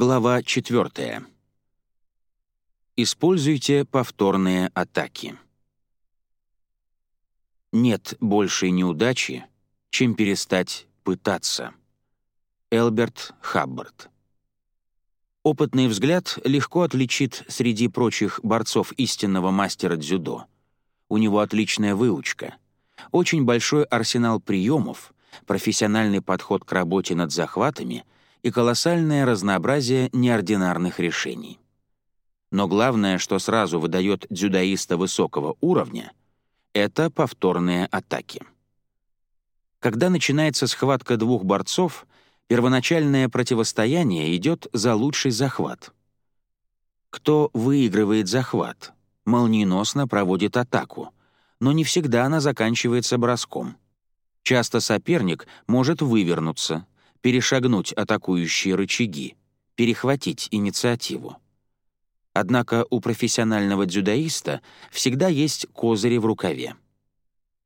Глава 4. Используйте повторные атаки. Нет большей неудачи, чем перестать пытаться. Элберт Хаббард. Опытный взгляд легко отличит среди прочих борцов истинного мастера дзюдо. У него отличная выучка, очень большой арсенал приемов, профессиональный подход к работе над захватами — и колоссальное разнообразие неординарных решений. Но главное, что сразу выдает дзюдоиста высокого уровня, это повторные атаки. Когда начинается схватка двух борцов, первоначальное противостояние идет за лучший захват. Кто выигрывает захват, молниеносно проводит атаку, но не всегда она заканчивается броском. Часто соперник может вывернуться, перешагнуть атакующие рычаги, перехватить инициативу. Однако у профессионального дзюдоиста всегда есть козыри в рукаве.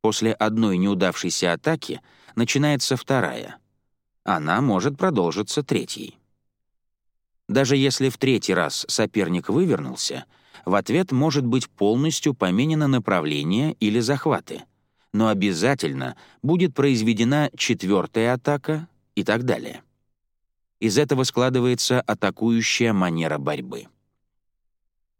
После одной неудавшейся атаки начинается вторая. Она может продолжиться третьей. Даже если в третий раз соперник вывернулся, в ответ может быть полностью поменено направление или захваты, но обязательно будет произведена четвертая атака и так далее. Из этого складывается атакующая манера борьбы.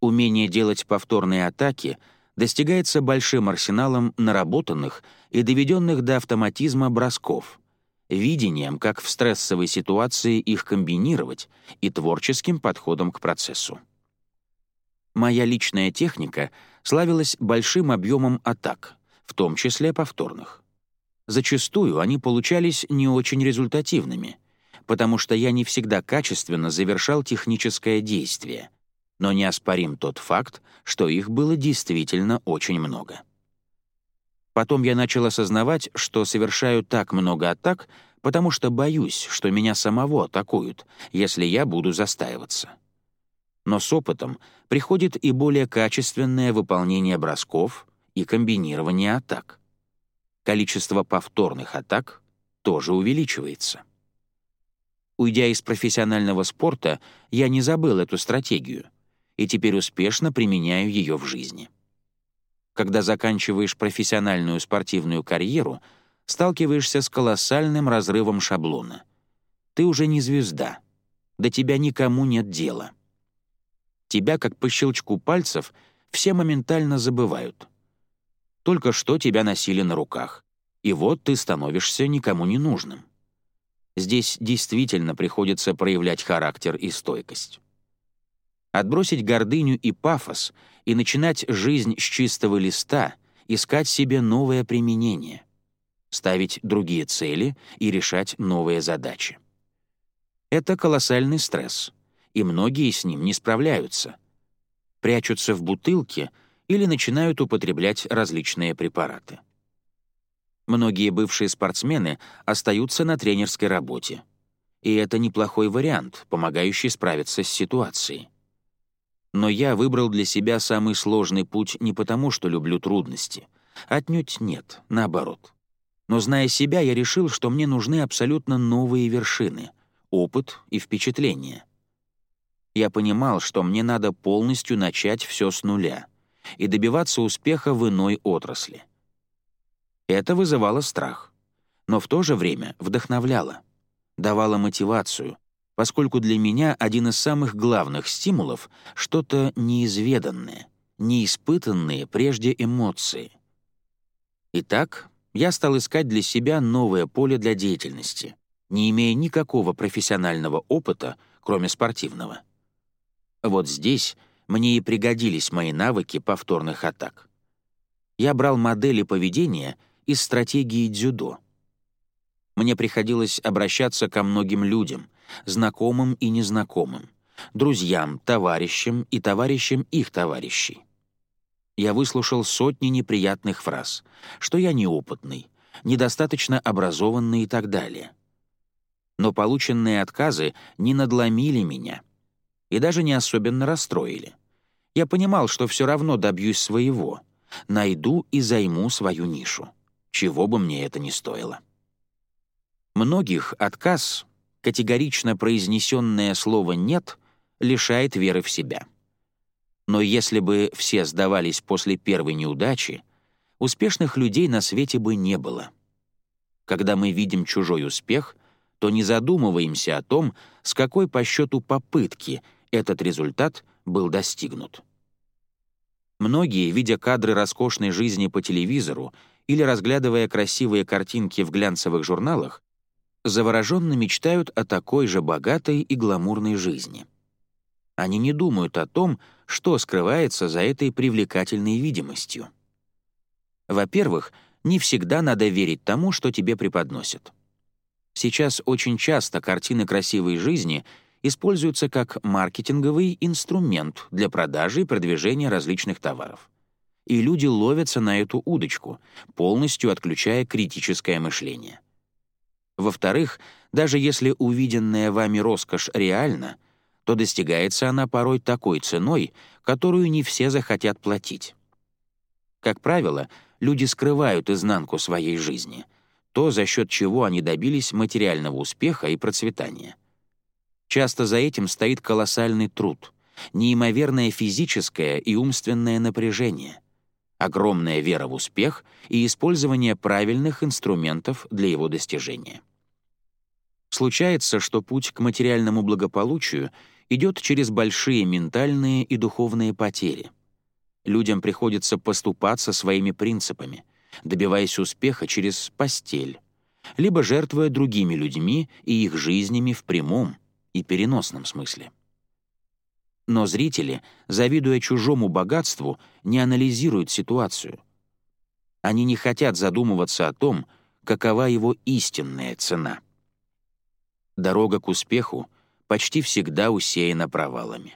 Умение делать повторные атаки достигается большим арсеналом наработанных и доведенных до автоматизма бросков, видением, как в стрессовой ситуации их комбинировать, и творческим подходом к процессу. Моя личная техника славилась большим объемом атак, в том числе повторных. Зачастую они получались не очень результативными, потому что я не всегда качественно завершал техническое действие, но неоспорим тот факт, что их было действительно очень много. Потом я начал осознавать, что совершаю так много атак, потому что боюсь, что меня самого атакуют, если я буду застаиваться. Но с опытом приходит и более качественное выполнение бросков и комбинирование атак — количество повторных атак тоже увеличивается. Уйдя из профессионального спорта, я не забыл эту стратегию и теперь успешно применяю ее в жизни. Когда заканчиваешь профессиональную спортивную карьеру, сталкиваешься с колоссальным разрывом шаблона. Ты уже не звезда. До тебя никому нет дела. Тебя, как по щелчку пальцев, все моментально забывают — только что тебя носили на руках. И вот ты становишься никому не нужным. Здесь действительно приходится проявлять характер и стойкость. Отбросить гордыню и пафос и начинать жизнь с чистого листа, искать себе новое применение, ставить другие цели и решать новые задачи. Это колоссальный стресс, и многие с ним не справляются. Прячутся в бутылке — или начинают употреблять различные препараты. Многие бывшие спортсмены остаются на тренерской работе. И это неплохой вариант, помогающий справиться с ситуацией. Но я выбрал для себя самый сложный путь не потому, что люблю трудности. Отнюдь нет, наоборот. Но зная себя, я решил, что мне нужны абсолютно новые вершины, опыт и впечатления. Я понимал, что мне надо полностью начать все с нуля — и добиваться успеха в иной отрасли. Это вызывало страх, но в то же время вдохновляло, давало мотивацию, поскольку для меня один из самых главных стимулов — что-то неизведанное, неиспытанные прежде эмоции. Итак, я стал искать для себя новое поле для деятельности, не имея никакого профессионального опыта, кроме спортивного. Вот здесь — мне и пригодились мои навыки повторных атак. Я брал модели поведения из стратегии дзюдо. Мне приходилось обращаться ко многим людям, знакомым и незнакомым, друзьям, товарищам и товарищам их товарищей. Я выслушал сотни неприятных фраз, что я неопытный, недостаточно образованный и так далее. Но полученные отказы не надломили меня — и даже не особенно расстроили. Я понимал, что все равно добьюсь своего, найду и займу свою нишу, чего бы мне это ни стоило. Многих отказ категорично произнесенное слово «нет» лишает веры в себя. Но если бы все сдавались после первой неудачи, успешных людей на свете бы не было. Когда мы видим чужой успех, то не задумываемся о том, с какой по счету попытки этот результат был достигнут. Многие, видя кадры роскошной жизни по телевизору или разглядывая красивые картинки в глянцевых журналах, завороженно мечтают о такой же богатой и гламурной жизни. Они не думают о том, что скрывается за этой привлекательной видимостью. Во-первых, не всегда надо верить тому, что тебе преподносят. Сейчас очень часто картины красивой жизни используются как маркетинговый инструмент для продажи и продвижения различных товаров. И люди ловятся на эту удочку, полностью отключая критическое мышление. Во-вторых, даже если увиденная вами роскошь реальна, то достигается она порой такой ценой, которую не все захотят платить. Как правило, люди скрывают изнанку своей жизни, то, за счет чего они добились материального успеха и процветания. Часто за этим стоит колоссальный труд, неимоверное физическое и умственное напряжение, огромная вера в успех и использование правильных инструментов для его достижения. Случается, что путь к материальному благополучию идет через большие ментальные и духовные потери. Людям приходится поступаться своими принципами, добиваясь успеха через постель, либо жертвуя другими людьми и их жизнями в прямом и переносном смысле. Но зрители, завидуя чужому богатству, не анализируют ситуацию. Они не хотят задумываться о том, какова его истинная цена. Дорога к успеху почти всегда усеяна провалами.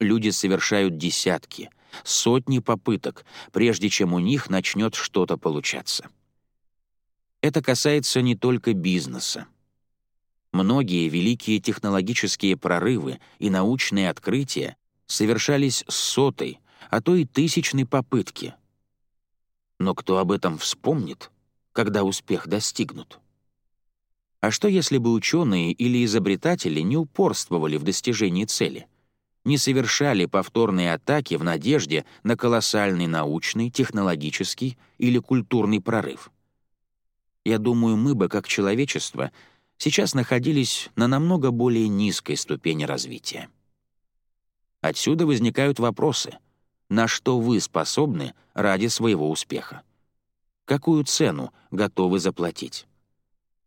Люди совершают десятки, сотни попыток, прежде чем у них начнет что-то получаться. Это касается не только бизнеса. Многие великие технологические прорывы и научные открытия совершались с сотой, а то и тысячной попытки. Но кто об этом вспомнит, когда успех достигнут? А что если бы ученые или изобретатели не упорствовали в достижении цели? Не совершали повторные атаки в надежде на колоссальный научный, технологический или культурный прорыв? Я думаю, мы бы, как человечество, сейчас находились на намного более низкой ступени развития. Отсюда возникают вопросы. На что вы способны ради своего успеха? Какую цену готовы заплатить?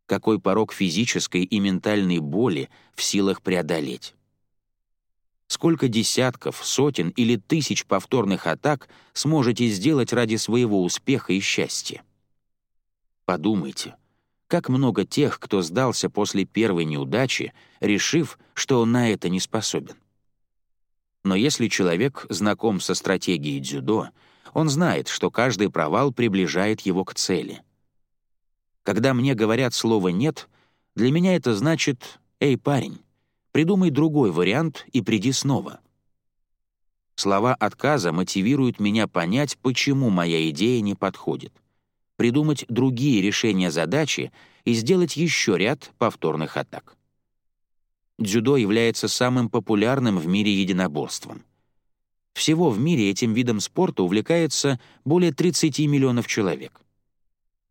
какой порог физической и ментальной боли в силах преодолеть. Сколько десятков, сотен или тысяч повторных атак сможете сделать ради своего успеха и счастья? Подумайте, как много тех, кто сдался после первой неудачи, решив, что он на это не способен. Но если человек знаком со стратегией дзюдо, он знает, что каждый провал приближает его к цели — когда мне говорят слово «нет», для меня это значит «Эй, парень, придумай другой вариант и приди снова». Слова отказа мотивируют меня понять, почему моя идея не подходит, придумать другие решения задачи и сделать еще ряд повторных атак. Дзюдо является самым популярным в мире единоборством. Всего в мире этим видом спорта увлекается более 30 миллионов человек.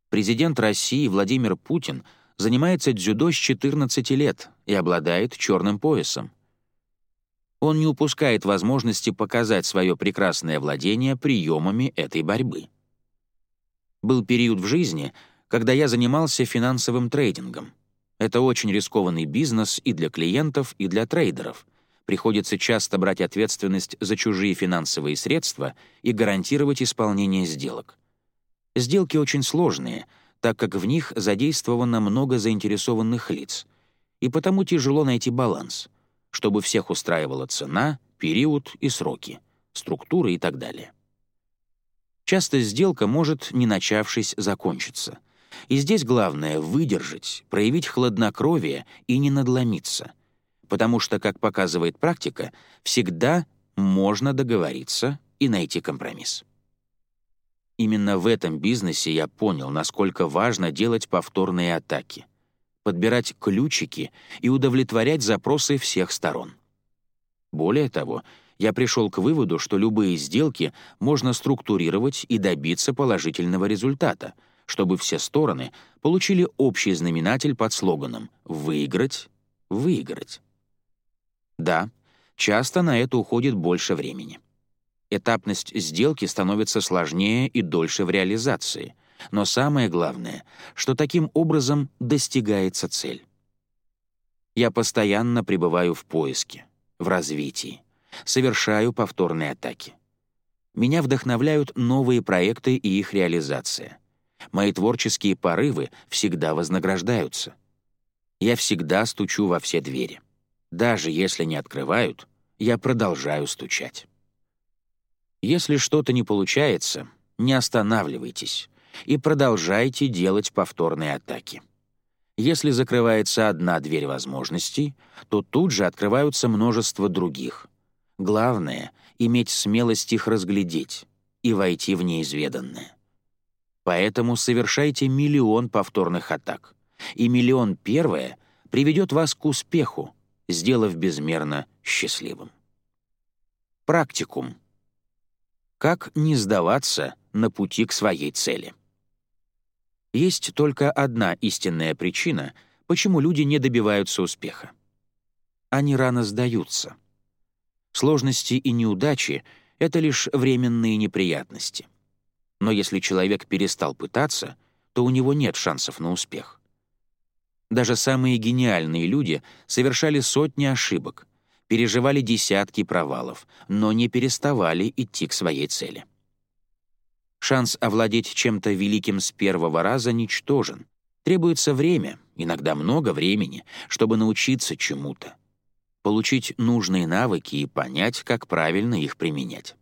Президент России Владимир Путин занимается дзюдо с 14 лет и обладает черным поясом. Он не упускает возможности показать свое прекрасное владение приемами этой борьбы. Был период в жизни, когда я занимался финансовым трейдингом. Это очень рискованный бизнес и для клиентов, и для трейдеров. Приходится часто брать ответственность за чужие финансовые средства и гарантировать исполнение сделок. Сделки очень сложные, так как в них задействовано много заинтересованных лиц, и потому тяжело найти баланс, чтобы всех устраивала цена, период и сроки, структура и так далее. Часто сделка может, не начавшись, закончиться. И здесь главное — выдержать, проявить хладнокровие и не надломиться. Потому что, как показывает практика, всегда можно договориться и найти компромисс. Именно в этом бизнесе я понял, насколько важно делать повторные атаки. подбирать ключики и удовлетворять запросы всех сторон. Более того, я пришел к выводу, что любые сделки можно структурировать и добиться положительного результата, чтобы все стороны получили общий знаменатель под слоганом «выиграть, выиграть». Да, часто на это уходит больше времени. Этапность сделки становится сложнее и дольше в реализации, но самое главное, что таким образом достигается цель. Я постоянно пребываю в поиске, в развитии совершаю повторные атаки. Меня вдохновляют новые проекты и их реализация. Мои творческие порывы всегда вознаграждаются. Я всегда стучу во все двери. Даже если не открывают, я продолжаю стучать. Если что-то не получается, не останавливайтесь и продолжайте делать повторные атаки. Если закрывается одна дверь возможностей, то тут же открываются множество других — Главное — иметь смелость их разглядеть и войти в неизведанное. Поэтому совершайте миллион повторных атак, и миллион первое приведет вас к успеху, сделав безмерно счастливым. Практикум. Как не сдаваться на пути к своей цели? Есть только одна истинная причина, почему люди не добиваются успеха. Они рано сдаются — Сложности и неудачи — это лишь временные неприятности. Но если человек перестал пытаться, то у него нет шансов на успех. Даже самые гениальные люди совершали сотни ошибок, переживали десятки провалов, но не переставали идти к своей цели. Шанс овладеть чем-то великим с первого раза ничтожен. Требуется время, иногда много времени, чтобы научиться чему-то получить нужные навыки и понять, как правильно их применять.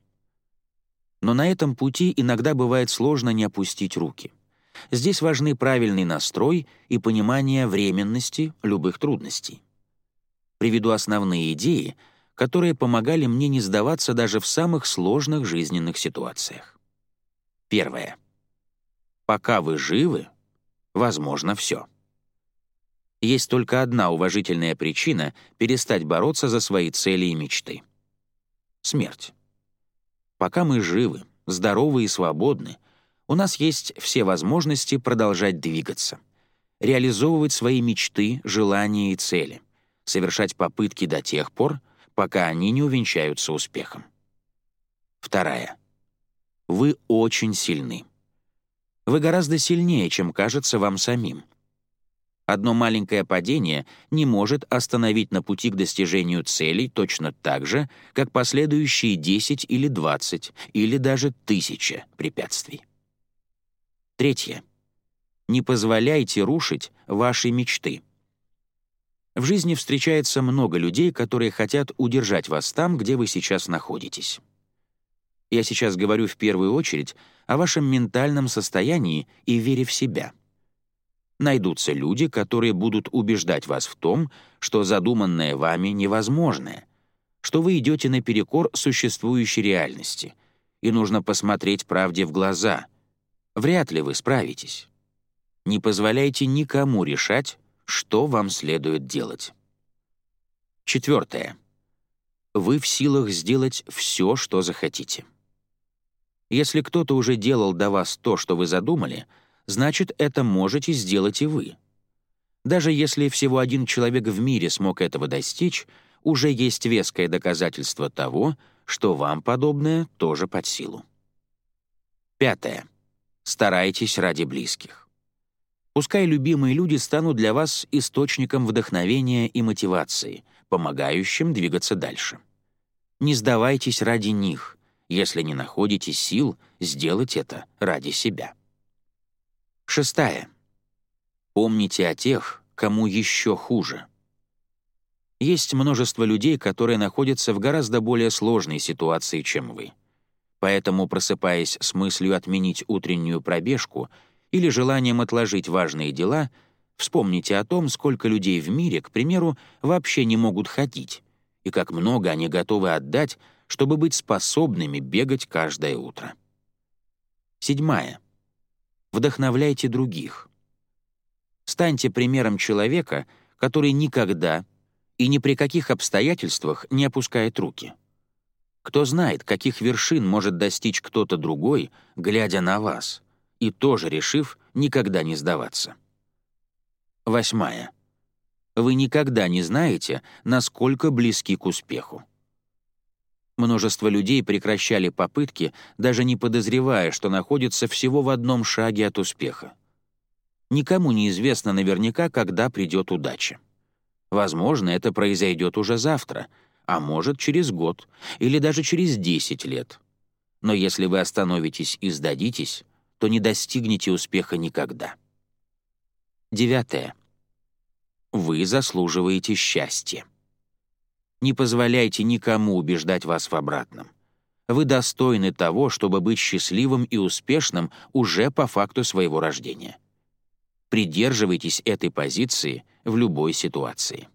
Но на этом пути иногда бывает сложно не опустить руки. Здесь важны правильный настрой и понимание временности любых трудностей. Приведу основные идеи, которые помогали мне не сдаваться даже в самых сложных жизненных ситуациях. Первое. Пока вы живы, возможно все. Есть только одна уважительная причина перестать бороться за свои цели и мечты. Смерть. Пока мы живы, здоровы и свободны, у нас есть все возможности продолжать двигаться, реализовывать свои мечты, желания и цели, совершать попытки до тех пор, пока они не увенчаются успехом. Вторая. Вы очень сильны. Вы гораздо сильнее, чем кажется вам самим. Одно маленькое падение не может остановить на пути к достижению целей точно так же, как последующие 10 или 20 или даже тысяча препятствий. Третье. Не позволяйте рушить ваши мечты. В жизни встречается много людей, которые хотят удержать вас там, где вы сейчас находитесь. Я сейчас говорю в первую очередь о вашем ментальном состоянии и вере в себя — найдутся люди, которые будут убеждать вас в том, что задуманное вами невозможное, что вы идете наперекор существующей реальности, и нужно посмотреть правде в глаза. Вряд ли вы справитесь. Не позволяйте никому решать, что вам следует делать. Четвертое. Вы в силах сделать все, что захотите. Если кто-то уже делал до вас то, что вы задумали — значит, это можете сделать и вы. Даже если всего один человек в мире смог этого достичь, уже есть веское доказательство того, что вам подобное тоже под силу. Пятое. Старайтесь ради близких. Пускай любимые люди станут для вас источником вдохновения и мотивации, помогающим двигаться дальше. Не сдавайтесь ради них, если не находите сил сделать это ради себя. Шестая. Помните о тех, кому еще хуже. Есть множество людей, которые находятся в гораздо более сложной ситуации, чем вы. Поэтому, просыпаясь с мыслью отменить утреннюю пробежку или желанием отложить важные дела, вспомните о том, сколько людей в мире, к примеру, вообще не могут ходить, и как много они готовы отдать, чтобы быть способными бегать каждое утро. Седьмая. Вдохновляйте других. Станьте примером человека, который никогда и ни при каких обстоятельствах не опускает руки. Кто знает, каких вершин может достичь кто-то другой, глядя на вас, и тоже решив никогда не сдаваться. Восьмая. Вы никогда не знаете, насколько близки к успеху. Множество людей прекращали попытки, даже не подозревая, что находятся всего в одном шаге от успеха. Никому не известно наверняка, когда придет удача. Возможно, это произойдет уже завтра, а может, через год или даже через 10 лет. Но если вы остановитесь и сдадитесь, то не достигнете успеха никогда. Девятое. Вы заслуживаете счастья. Не позволяйте никому убеждать вас в обратном. Вы достойны того, чтобы быть счастливым и успешным уже по факту своего рождения. Придерживайтесь этой позиции в любой ситуации.